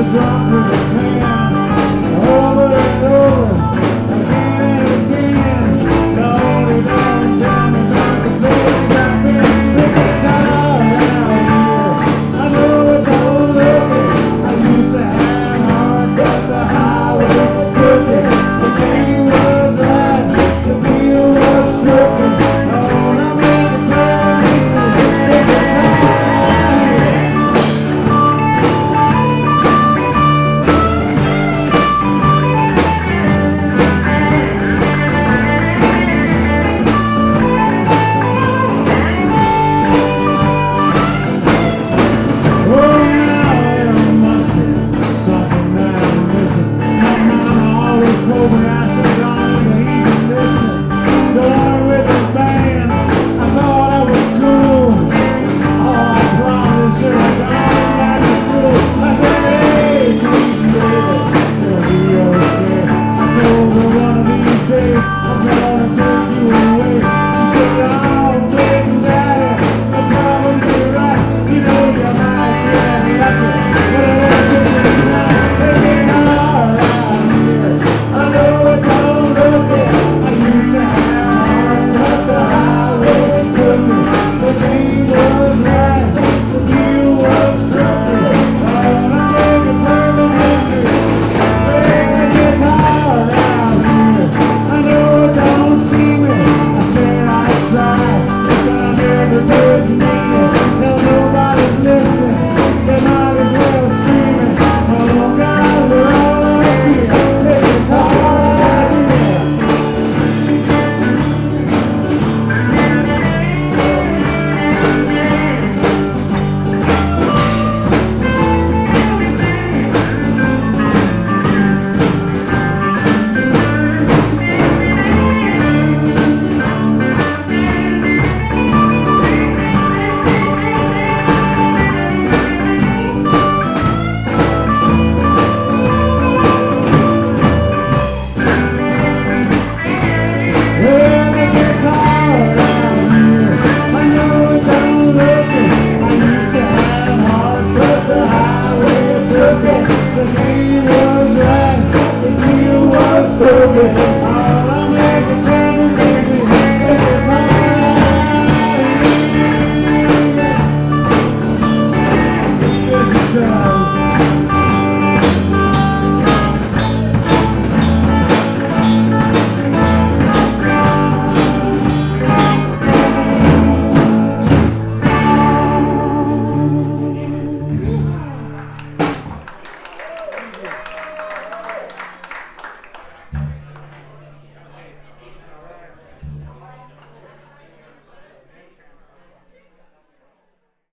The name was right, the